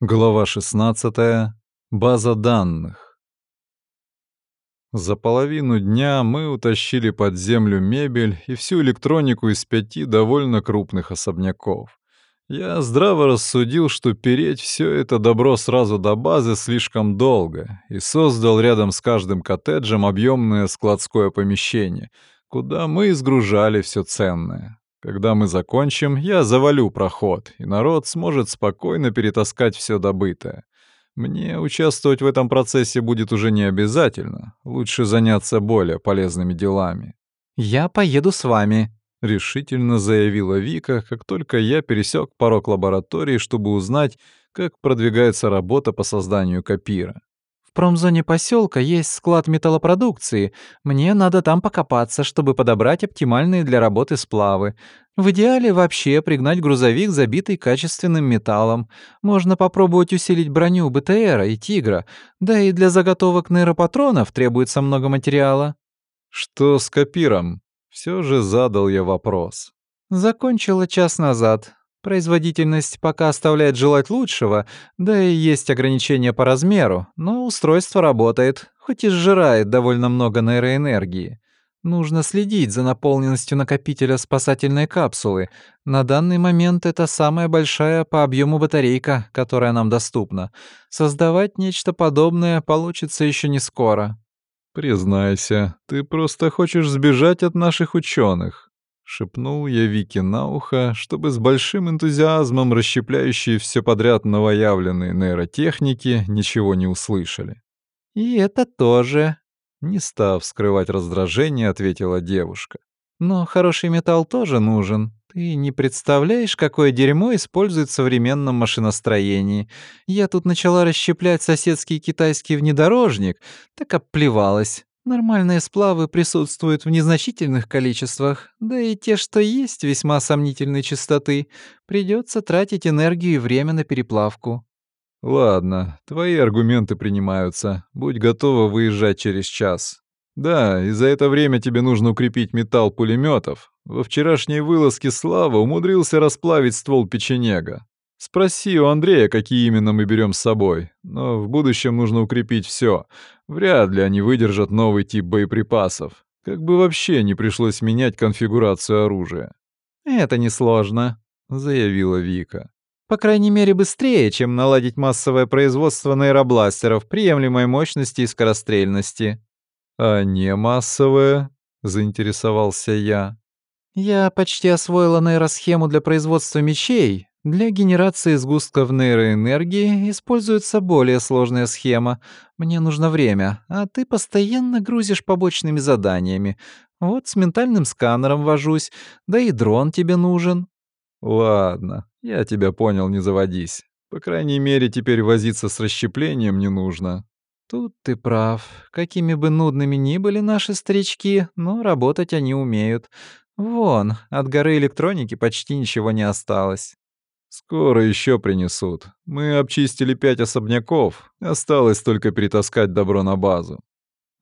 Глава 16. База данных. За половину дня мы утащили под землю мебель и всю электронику из пяти довольно крупных особняков. Я здраво рассудил, что переть все это добро сразу до базы слишком долго, и создал рядом с каждым коттеджем объемное складское помещение, куда мы изгружали все ценное. Когда мы закончим, я завалю проход, и народ сможет спокойно перетаскать все добытое. Мне участвовать в этом процессе будет уже не обязательно. Лучше заняться более полезными делами. «Я поеду с вами», — решительно заявила Вика, как только я пересек порог лаборатории, чтобы узнать, как продвигается работа по созданию копира промзоне поселка есть склад металлопродукции. Мне надо там покопаться, чтобы подобрать оптимальные для работы сплавы. В идеале вообще пригнать грузовик, забитый качественным металлом. Можно попробовать усилить броню БТРа и Тигра. Да и для заготовок нейропатронов требуется много материала. Что с копиром? Все же задал я вопрос. Закончила час назад. Производительность пока оставляет желать лучшего, да и есть ограничения по размеру, но устройство работает, хоть и сжирает довольно много нейроэнергии. Нужно следить за наполненностью накопителя спасательной капсулы. На данный момент это самая большая по объему батарейка, которая нам доступна. Создавать нечто подобное получится еще не скоро. Признайся, ты просто хочешь сбежать от наших ученых. Шепнул я Вике на ухо, чтобы с большим энтузиазмом расщепляющие все подряд новоявленные нейротехники ничего не услышали. «И это тоже», — не став скрывать раздражение, ответила девушка. «Но хороший металл тоже нужен. Ты не представляешь, какое дерьмо используют в современном машиностроении. Я тут начала расщеплять соседский китайский внедорожник, так обплевалась. Нормальные сплавы присутствуют в незначительных количествах, да и те, что есть, весьма сомнительной чистоты. Придется тратить энергию и время на переплавку. Ладно, твои аргументы принимаются. Будь готова выезжать через час. Да, и за это время тебе нужно укрепить металл пулеметов. Во вчерашней вылазке Слава умудрился расплавить ствол печенега. Спроси у Андрея, какие именно мы берем с собой. Но в будущем нужно укрепить все. Вряд ли они выдержат новый тип боеприпасов. Как бы вообще не пришлось менять конфигурацию оружия. «Это несложно», — заявила Вика. «По крайней мере, быстрее, чем наладить массовое производство нейробластеров приемлемой мощности и скорострельности». «А не массовое?» — заинтересовался я. «Я почти освоила нейросхему для производства мечей, для генерации сгустков нейроэнергии используется более сложная схема. Мне нужно время, а ты постоянно грузишь побочными заданиями. Вот с ментальным сканером вожусь, да и дрон тебе нужен». «Ладно, я тебя понял, не заводись. По крайней мере, теперь возиться с расщеплением не нужно». «Тут ты прав. Какими бы нудными ни были наши старички, но работать они умеют. Вон, от горы электроники почти ничего не осталось». «Скоро еще принесут. Мы обчистили пять особняков. Осталось только перетаскать добро на базу».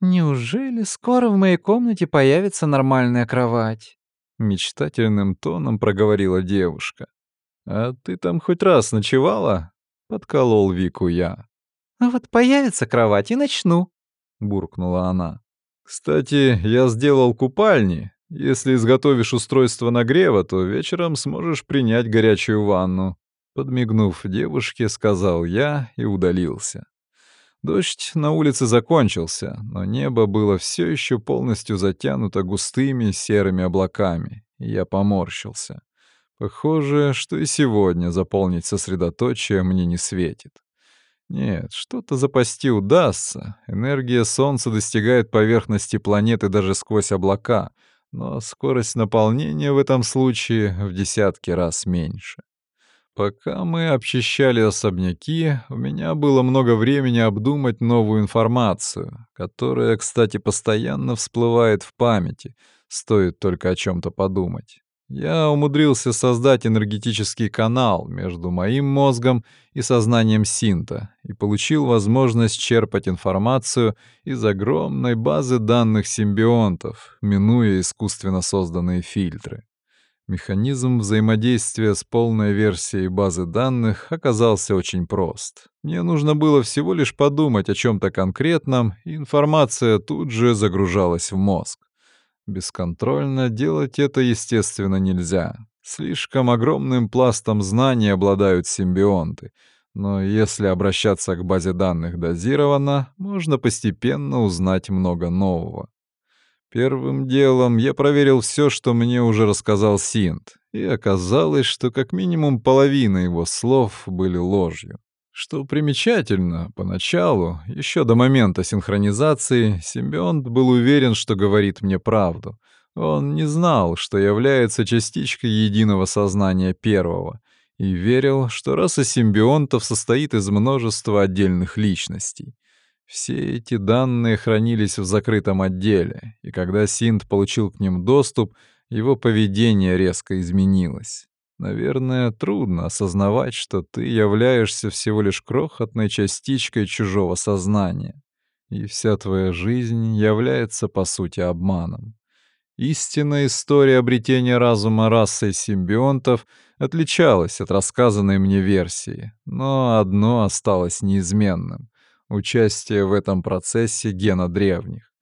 «Неужели скоро в моей комнате появится нормальная кровать?» Мечтательным тоном проговорила девушка. «А ты там хоть раз ночевала?» — подколол Вику я. «А вот появится кровать и начну», — буркнула она. «Кстати, я сделал купальни, если изготовишь устройство нагрева, то вечером сможешь принять горячую ванну. Подмигнув девушке, сказал я и удалился. Дождь на улице закончился, но небо было все еще полностью затянуто густыми серыми облаками, и я поморщился. Похоже, что и сегодня заполнить сосредоточие мне не светит. Нет, что-то запасти удастся. Энергия Солнца достигает поверхности планеты даже сквозь облака — но скорость наполнения в этом случае в десятки раз меньше. Пока мы обчищали особняки, у меня было много времени обдумать новую информацию, которая, кстати, постоянно всплывает в памяти, стоит только о чем то подумать. Я умудрился создать энергетический канал между моим мозгом и сознанием Синта и получил возможность черпать информацию из огромной базы данных симбионтов, минуя искусственно созданные фильтры. Механизм взаимодействия с полной версией базы данных оказался очень прост. Мне нужно было всего лишь подумать о чем-то конкретном, и информация тут же загружалась в мозг. Бесконтрольно делать это, естественно, нельзя. Слишком огромным пластом знаний обладают симбионты. Но если обращаться к базе данных дозированно, можно постепенно узнать много нового. Первым делом я проверил все, что мне уже рассказал Синт, и оказалось, что как минимум половина его слов были ложью. Что примечательно, поначалу, еще до момента синхронизации, симбионт был уверен, что говорит мне правду. Он не знал, что является частичкой единого сознания первого, и верил, что раса симбионтов состоит из множества отдельных личностей. Все эти данные хранились в закрытом отделе, и когда Синт получил к ним доступ, его поведение резко изменилось. Наверное, трудно осознавать, что ты являешься всего лишь крохотной частичкой чужого сознания, и вся твоя жизнь является, по сути, обманом. Истинная история обретения разума расой симбионтов отличалась от рассказанной мне версии, но одно осталось неизменным участие в этом процессе гена древних.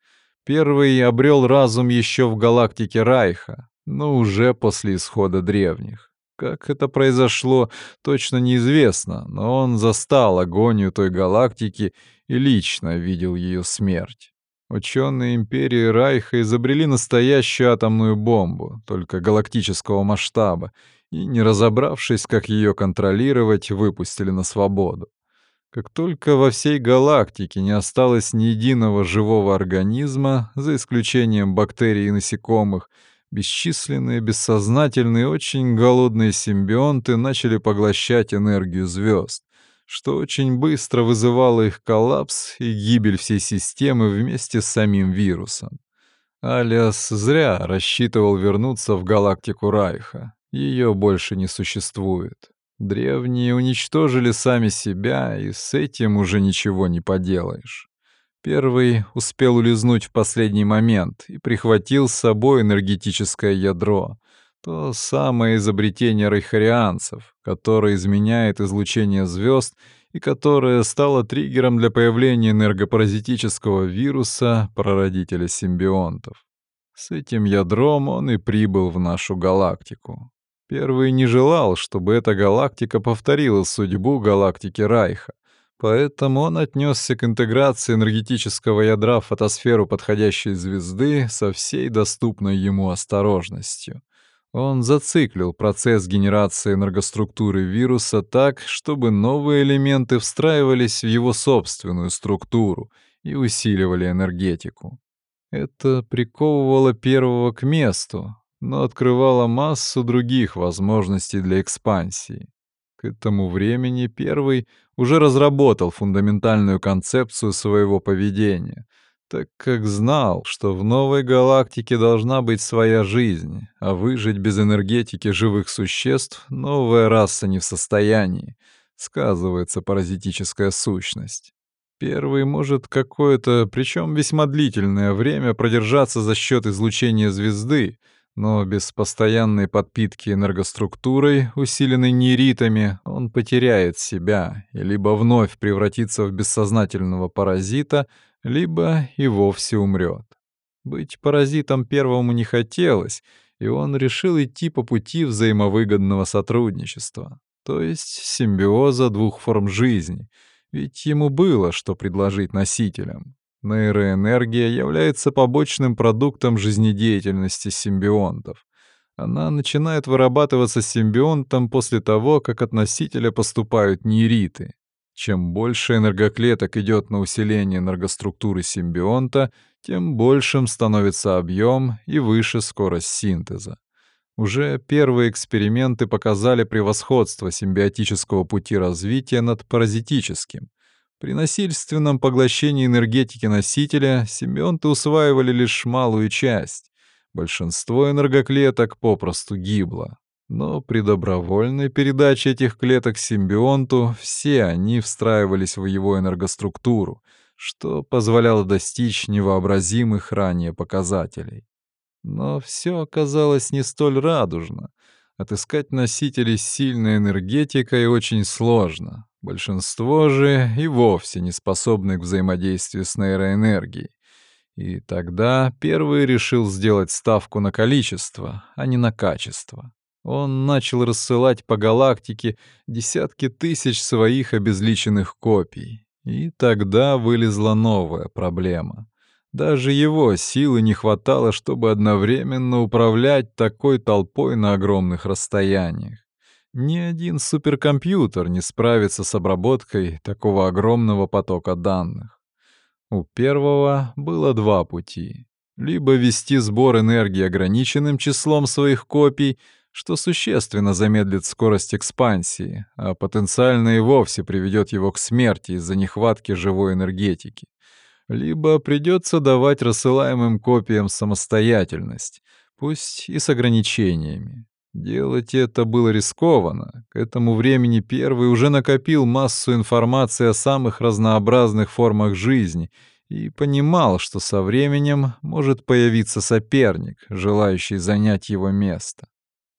Первый обрел разум еще в галактике Райха, но уже после исхода древних. Как это произошло, точно неизвестно, но он застал агонию той галактики и лично видел ее смерть. Ученые Империи Райха изобрели настоящую атомную бомбу, только галактического масштаба, и, не разобравшись, как ее контролировать, выпустили на свободу. Как только во всей галактике не осталось ни единого живого организма, за исключением бактерий и насекомых, бесчисленные, бессознательные, очень голодные симбионты начали поглощать энергию звезд, что очень быстро вызывало их коллапс и гибель всей системы вместе с самим вирусом. Алиас зря рассчитывал вернуться в галактику Райха. Ее больше не существует. Древние уничтожили сами себя, и с этим уже ничего не поделаешь. Первый успел улизнуть в последний момент и прихватил с собой энергетическое ядро, то самое изобретение рейхарианцев, которое изменяет излучение звезд и которое стало триггером для появления энергопаразитического вируса, прародителя симбионтов. С этим ядром он и прибыл в нашу галактику. Первый не желал, чтобы эта галактика повторила судьбу галактики Райха, поэтому он отнесся к интеграции энергетического ядра в фотосферу подходящей звезды со всей доступной ему осторожностью. Он зациклил процесс генерации энергоструктуры вируса так, чтобы новые элементы встраивались в его собственную структуру и усиливали энергетику. Это приковывало первого к месту, но открывала массу других возможностей для экспансии. К этому времени первый уже разработал фундаментальную концепцию своего поведения, так как знал, что в новой галактике должна быть своя жизнь, а выжить без энергетики живых существ новая раса не в состоянии, сказывается паразитическая сущность. Первый может какое-то, причем весьма длительное время продержаться за счет излучения звезды, но без постоянной подпитки энергоструктурой, усиленной нейритами, он потеряет себя и либо вновь превратится в бессознательного паразита, либо и вовсе умрет. Быть паразитом первому не хотелось, и он решил идти по пути взаимовыгодного сотрудничества, то есть симбиоза двух форм жизни, ведь ему было что предложить носителям. Нейроэнергия является побочным продуктом жизнедеятельности симбионтов. Она начинает вырабатываться симбионтом после того, как от носителя поступают нейриты. Чем больше энергоклеток идет на усиление энергоструктуры симбионта, тем большим становится объем и выше скорость синтеза. Уже первые эксперименты показали превосходство симбиотического пути развития над паразитическим. При насильственном поглощении энергетики носителя симбионты усваивали лишь малую часть. Большинство энергоклеток попросту гибло. Но при добровольной передаче этих клеток симбионту все они встраивались в его энергоструктуру, что позволяло достичь невообразимых ранее показателей. Но все оказалось не столь радужно. Отыскать носителей с сильной энергетикой очень сложно. Большинство же и вовсе не способны к взаимодействию с нейроэнергией. И тогда первый решил сделать ставку на количество, а не на качество. Он начал рассылать по галактике десятки тысяч своих обезличенных копий. И тогда вылезла новая проблема. Даже его силы не хватало, чтобы одновременно управлять такой толпой на огромных расстояниях. Ни один суперкомпьютер не справится с обработкой такого огромного потока данных. У первого было два пути. Либо вести сбор энергии ограниченным числом своих копий, что существенно замедлит скорость экспансии, а потенциально и вовсе приведет его к смерти из-за нехватки живой энергетики либо придется давать рассылаемым копиям самостоятельность, пусть и с ограничениями. Делать это было рискованно. К этому времени первый уже накопил массу информации о самых разнообразных формах жизни и понимал, что со временем может появиться соперник, желающий занять его место.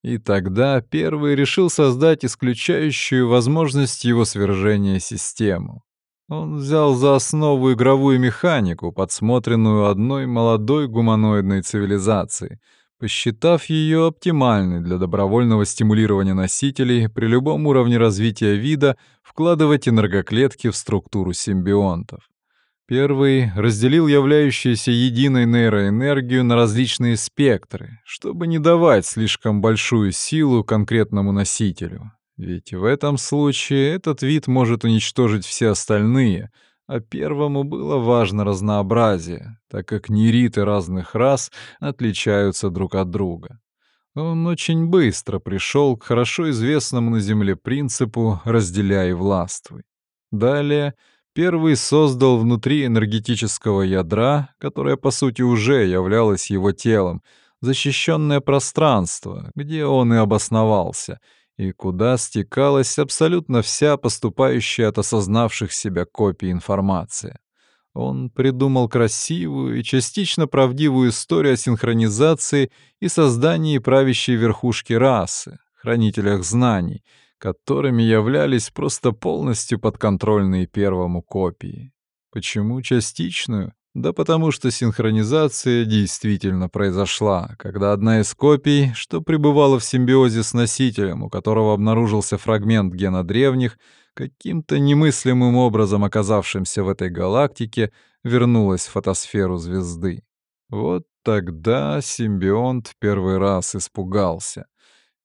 И тогда первый решил создать исключающую возможность его свержения систему. Он взял за основу игровую механику, подсмотренную одной молодой гуманоидной цивилизацией, посчитав ее оптимальной для добровольного стимулирования носителей при любом уровне развития вида вкладывать энергоклетки в структуру симбионтов. Первый разделил являющуюся единой нейроэнергию на различные спектры, чтобы не давать слишком большую силу конкретному носителю, ведь в этом случае этот вид может уничтожить все остальные, а первому было важно разнообразие, так как нериты разных рас отличаются друг от друга. Он очень быстро пришел к хорошо известному на Земле принципу «разделяй и властвуй». Далее первый создал внутри энергетического ядра, которое по сути уже являлось его телом, защищенное пространство, где он и обосновался — и куда стекалась абсолютно вся поступающая от осознавших себя копий информация. Он придумал красивую и частично правдивую историю о синхронизации и создании правящей верхушки расы, хранителях знаний, которыми являлись просто полностью подконтрольные первому копии. Почему частичную? Да потому что синхронизация действительно произошла, когда одна из копий, что пребывала в симбиозе с носителем, у которого обнаружился фрагмент гена древних, каким-то немыслимым образом оказавшимся в этой галактике, вернулась в фотосферу звезды. Вот тогда симбионт первый раз испугался.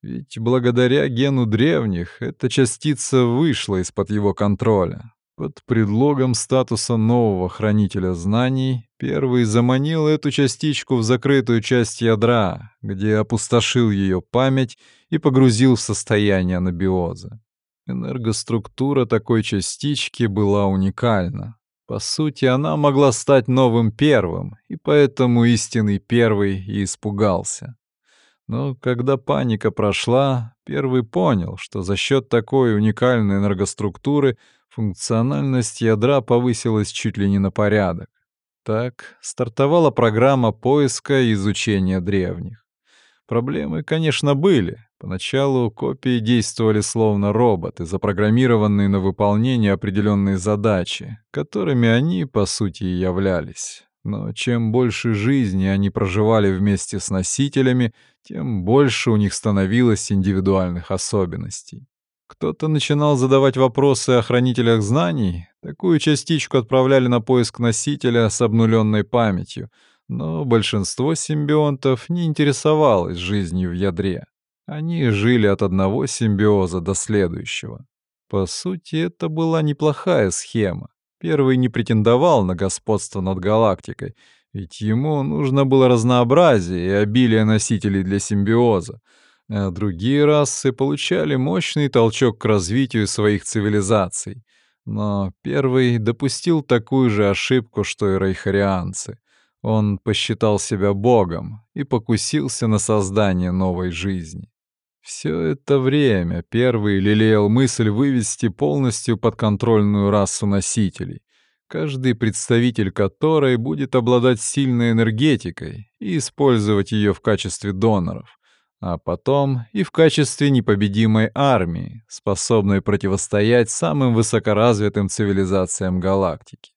Ведь благодаря гену древних эта частица вышла из-под его контроля, под предлогом статуса нового хранителя знаний первый заманил эту частичку в закрытую часть ядра, где опустошил ее память и погрузил в состояние анабиоза. Энергоструктура такой частички была уникальна. По сути, она могла стать новым первым, и поэтому истинный первый и испугался. Но когда паника прошла, первый понял, что за счет такой уникальной энергоструктуры функциональность ядра повысилась чуть ли не на порядок. Так стартовала программа поиска и изучения древних. Проблемы, конечно, были. Поначалу копии действовали словно роботы, запрограммированные на выполнение определенной задачи, которыми они, по сути, и являлись. Но чем больше жизни они проживали вместе с носителями, тем больше у них становилось индивидуальных особенностей. Кто-то начинал задавать вопросы о хранителях знаний, такую частичку отправляли на поиск носителя с обнуленной памятью, но большинство симбионтов не интересовалось жизнью в ядре. Они жили от одного симбиоза до следующего. По сути, это была неплохая схема. Первый не претендовал на господство над галактикой, ведь ему нужно было разнообразие и обилие носителей для симбиоза, а другие расы получали мощный толчок к развитию своих цивилизаций. Но первый допустил такую же ошибку, что и рейхарианцы. Он посчитал себя богом и покусился на создание новой жизни. Все это время первый лелеял мысль вывести полностью подконтрольную расу носителей. каждый представитель которой будет обладать сильной энергетикой и использовать ее в качестве доноров, а потом и в качестве непобедимой армии, способной противостоять самым высокоразвитым цивилизациям галактики.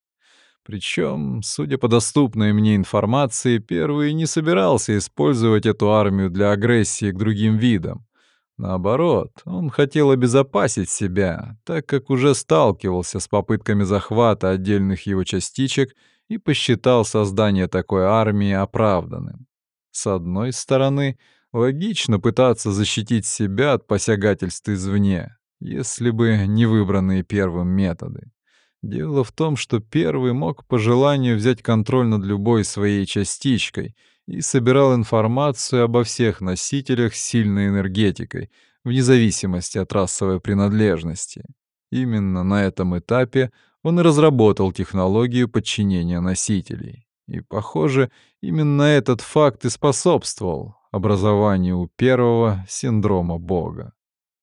Причем, судя по доступной мне информации, первый не собирался использовать эту армию для агрессии к другим видам. Наоборот, он хотел обезопасить себя, так как уже сталкивался с попытками захвата отдельных его частичек и посчитал создание такой армии оправданным. С одной стороны, логично пытаться защитить себя от посягательств извне, если бы не выбранные первым методы. Дело в том, что первый мог по желанию взять контроль над любой своей частичкой и собирал информацию обо всех носителях с сильной энергетикой, вне зависимости от расовой принадлежности. Именно на этом этапе он и разработал технологию подчинения носителей. И, похоже, именно этот факт и способствовал образованию первого синдрома Бога.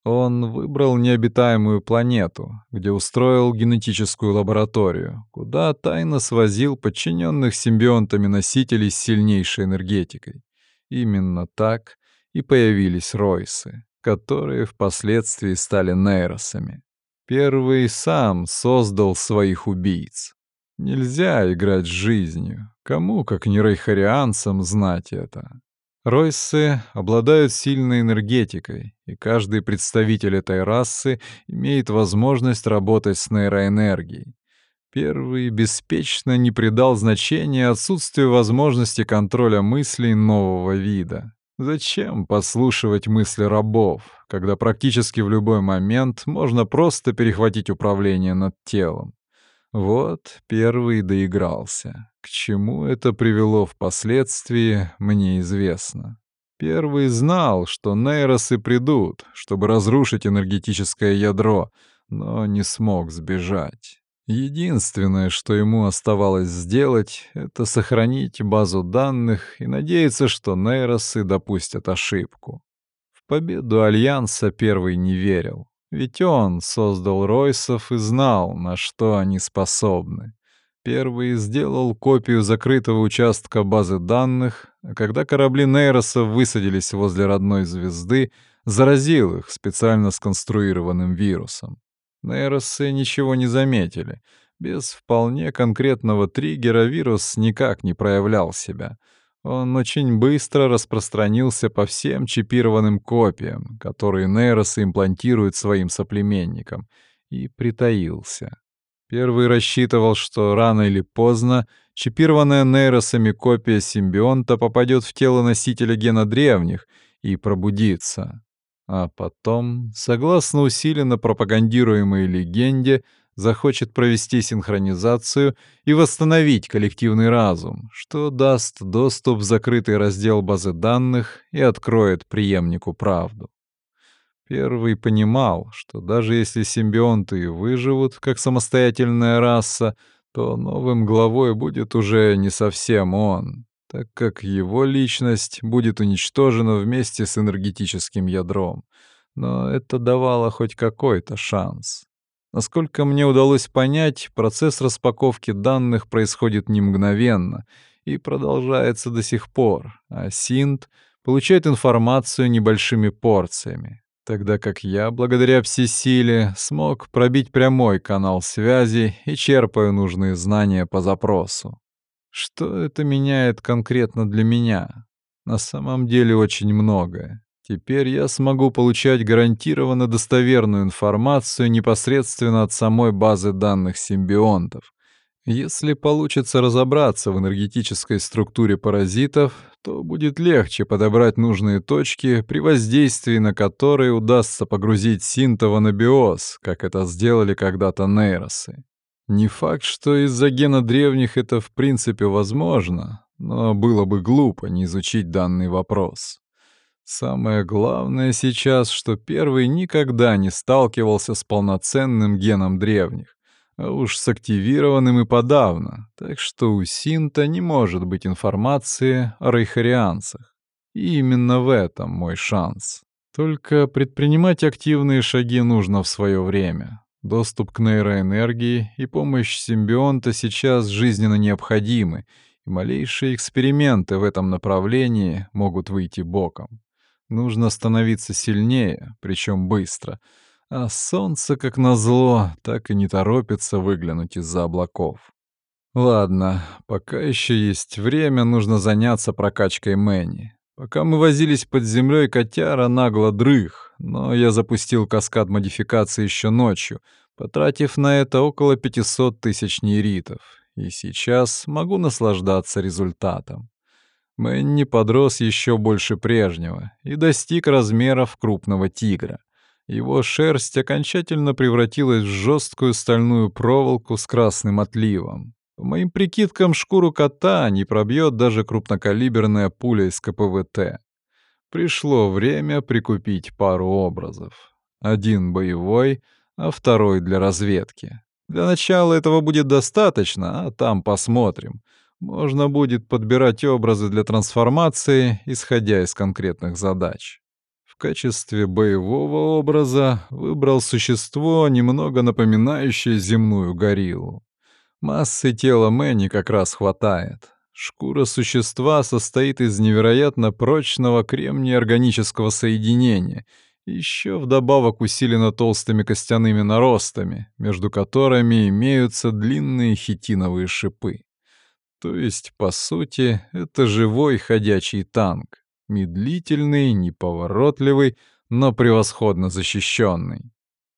Он выбрал необитаемую планету, где устроил генетическую лабораторию, куда тайно свозил подчиненных симбионтами носителей с сильнейшей энергетикой. Именно так и появились Ройсы, которые впоследствии стали нейросами. Первый сам создал своих убийц. Нельзя играть с жизнью. Кому, как не рейхарианцам, знать это? Ройсы обладают сильной энергетикой, и каждый представитель этой расы имеет возможность работать с нейроэнергией. Первый беспечно не придал значения отсутствию возможности контроля мыслей нового вида. Зачем послушивать мысли рабов, когда практически в любой момент можно просто перехватить управление над телом? Вот первый доигрался. К чему это привело впоследствии, мне известно. Первый знал, что нейросы придут, чтобы разрушить энергетическое ядро, но не смог сбежать. Единственное, что ему оставалось сделать, это сохранить базу данных и надеяться, что нейросы допустят ошибку. В победу Альянса первый не верил. Ведь он создал Ройсов и знал, на что они способны. Первый сделал копию закрытого участка базы данных, а когда корабли Нейроса высадились возле родной звезды, заразил их специально сконструированным вирусом. Нейросы ничего не заметили. Без вполне конкретного триггера вирус никак не проявлял себя — он очень быстро распространился по всем чипированным копиям, которые нейросы имплантируют своим соплеменникам, и притаился. Первый рассчитывал, что рано или поздно чипированная нейросами копия симбионта попадет в тело носителя гена древних и пробудится. А потом, согласно усиленно пропагандируемой легенде, захочет провести синхронизацию и восстановить коллективный разум, что даст доступ в закрытый раздел базы данных и откроет преемнику правду. Первый понимал, что даже если симбионты выживут как самостоятельная раса, то новым главой будет уже не совсем он, так как его личность будет уничтожена вместе с энергетическим ядром. Но это давало хоть какой-то шанс. Насколько мне удалось понять, процесс распаковки данных происходит не мгновенно и продолжается до сих пор, а Синт получает информацию небольшими порциями, тогда как я, благодаря всесиле, смог пробить прямой канал связи и черпаю нужные знания по запросу. Что это меняет конкретно для меня? На самом деле очень многое. Теперь я смогу получать гарантированно достоверную информацию непосредственно от самой базы данных симбионтов. Если получится разобраться в энергетической структуре паразитов, то будет легче подобрать нужные точки, при воздействии на которые удастся погрузить синтова на биоз, как это сделали когда-то нейросы. Не факт, что из-за гена древних это в принципе возможно, но было бы глупо не изучить данный вопрос. Самое главное сейчас, что первый никогда не сталкивался с полноценным геном древних, а уж с активированным и подавно, так что у Синта не может быть информации о рейхарианцах. И именно в этом мой шанс. Только предпринимать активные шаги нужно в свое время. Доступ к нейроэнергии и помощь симбионта сейчас жизненно необходимы, и малейшие эксперименты в этом направлении могут выйти боком. Нужно становиться сильнее, причем быстро. А солнце, как назло, так и не торопится выглянуть из-за облаков. Ладно, пока еще есть время, нужно заняться прокачкой Мэнни. Пока мы возились под землей, котяра нагло дрых, но я запустил каскад модификации еще ночью, потратив на это около 500 тысяч нейритов, и сейчас могу наслаждаться результатом. Мэнни подрос еще больше прежнего и достиг размеров крупного тигра. Его шерсть окончательно превратилась в жесткую стальную проволоку с красным отливом. По моим прикидкам, шкуру кота не пробьет даже крупнокалиберная пуля из КПВТ. Пришло время прикупить пару образов. Один боевой, а второй для разведки. Для начала этого будет достаточно, а там посмотрим. Можно будет подбирать образы для трансформации, исходя из конкретных задач. В качестве боевого образа выбрал существо, немного напоминающее земную гориллу. Массы тела Мэнни как раз хватает. Шкура существа состоит из невероятно прочного кремния органического соединения, еще вдобавок усилена толстыми костяными наростами, между которыми имеются длинные хитиновые шипы. То есть, по сути, это живой ходячий танк, медлительный, неповоротливый, но превосходно защищенный.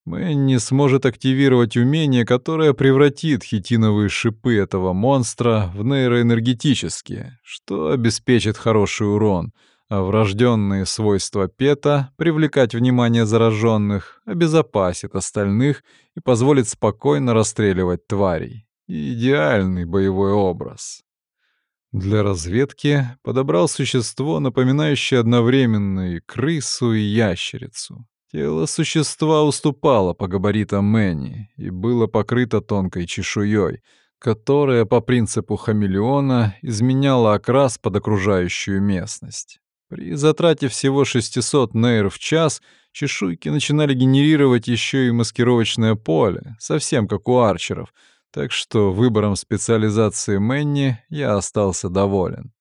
Мэнни сможет активировать умение, которое превратит хитиновые шипы этого монстра в нейроэнергетические, что обеспечит хороший урон, а врожденные свойства Пета — привлекать внимание зараженных, обезопасит остальных и позволит спокойно расстреливать тварей. Идеальный боевой образ. Для разведки подобрал существо, напоминающее одновременно и крысу, и ящерицу. Тело существа уступало по габаритам Мэнни и было покрыто тонкой чешуей, которая по принципу хамелеона изменяла окрас под окружающую местность. При затрате всего 600 нейр в час чешуйки начинали генерировать еще и маскировочное поле, совсем как у арчеров, так что выбором специализации Мэнни я остался доволен.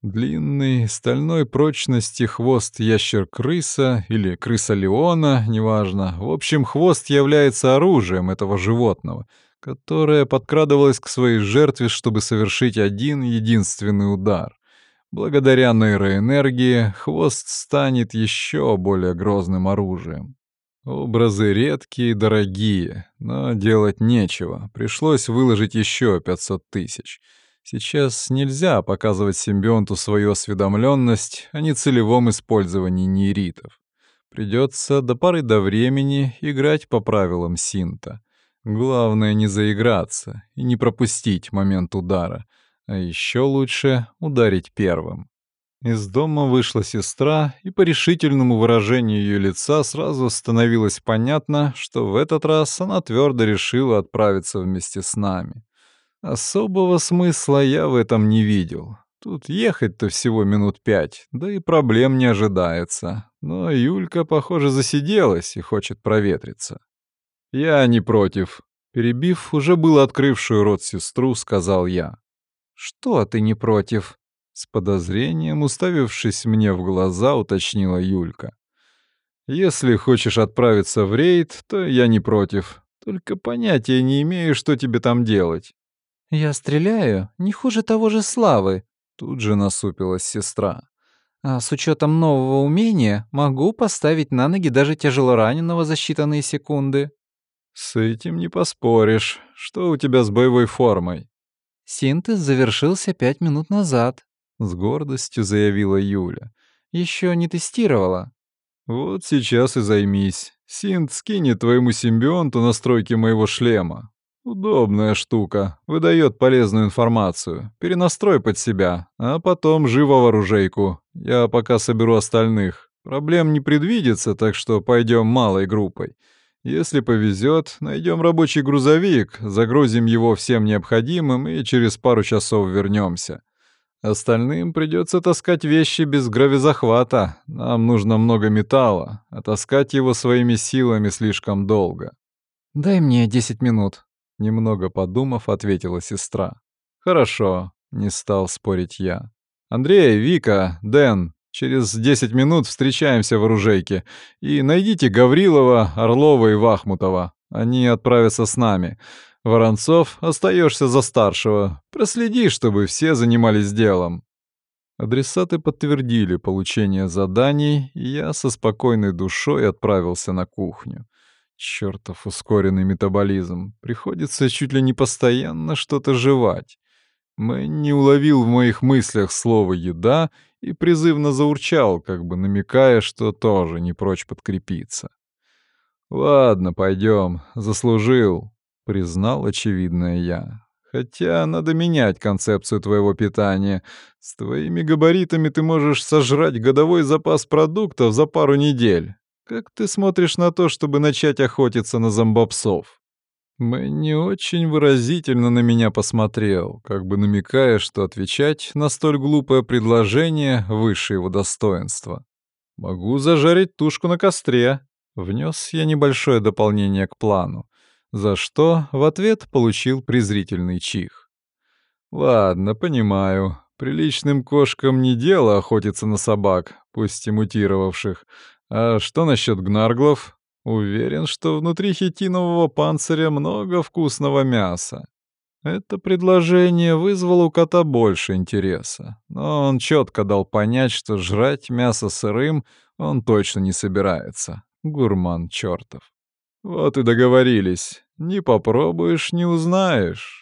Длинный, стальной прочности хвост ящер-крыса или крыса-леона, неважно. В общем, хвост является оружием этого животного, которое подкрадывалось к своей жертве, чтобы совершить один единственный удар. Благодаря нейроэнергии хвост станет еще более грозным оружием. Образы редкие и дорогие, но делать нечего. Пришлось выложить еще 500 тысяч. Сейчас нельзя показывать симбионту свою осведомленность о нецелевом использовании нейритов. Придется до поры до времени играть по правилам синта. Главное не заиграться и не пропустить момент удара, а еще лучше ударить первым. Из дома вышла сестра, и по решительному выражению ее лица сразу становилось понятно, что в этот раз она твердо решила отправиться вместе с нами. Особого смысла я в этом не видел. Тут ехать-то всего минут пять, да и проблем не ожидается. Но Юлька, похоже, засиделась и хочет проветриться. «Я не против», — перебив уже было открывшую рот сестру, сказал я. «Что ты не против?» С подозрением, уставившись мне в глаза, уточнила Юлька. «Если хочешь отправиться в рейд, то я не против. Только понятия не имею, что тебе там делать. «Я стреляю не хуже того же Славы», — тут же насупилась сестра. «А с учетом нового умения могу поставить на ноги даже тяжелораненого за считанные секунды». «С этим не поспоришь. Что у тебя с боевой формой?» «Синтез завершился пять минут назад», — с гордостью заявила Юля. Еще не тестировала». «Вот сейчас и займись. Синт скинет твоему симбионту настройки моего шлема. Удобная штука, выдает полезную информацию. Перенастрой под себя, а потом живо в оружейку. Я пока соберу остальных. Проблем не предвидится, так что пойдем малой группой. Если повезет, найдем рабочий грузовик, загрузим его всем необходимым и через пару часов вернемся. Остальным придется таскать вещи без гравизахвата. Нам нужно много металла, а таскать его своими силами слишком долго. «Дай мне десять минут», — немного подумав, ответила сестра. «Хорошо», — не стал спорить я. «Андрей, Вика, Дэн, через десять минут встречаемся в оружейке. И найдите Гаврилова, Орлова и Вахмутова. Они отправятся с нами. Воронцов, остаешься за старшего. Проследи, чтобы все занимались делом». Адресаты подтвердили получение заданий, и я со спокойной душой отправился на кухню. Чёртов ускоренный метаболизм. Приходится чуть ли не постоянно что-то жевать. Мэй не уловил в моих мыслях слово «еда» и призывно заурчал, как бы намекая, что тоже не прочь подкрепиться. «Ладно, пойдем, заслужил», — признал очевидное я. «Хотя надо менять концепцию твоего питания. С твоими габаритами ты можешь сожрать годовой запас продуктов за пару недель. Как ты смотришь на то, чтобы начать охотиться на зомбопсов?» Мэнни очень выразительно на меня посмотрел, как бы намекая, что отвечать на столь глупое предложение выше его достоинства. «Могу зажарить тушку на костре», Внес я небольшое дополнение к плану, за что в ответ получил презрительный чих. «Ладно, понимаю. Приличным кошкам не дело охотиться на собак, пусть и мутировавших. А что насчет гнарглов? Уверен, что внутри хитинового панциря много вкусного мяса. Это предложение вызвало у кота больше интереса, но он четко дал понять, что жрать мясо сырым он точно не собирается. Гурман чертов. Вот и договорились. Не попробуешь, не узнаешь.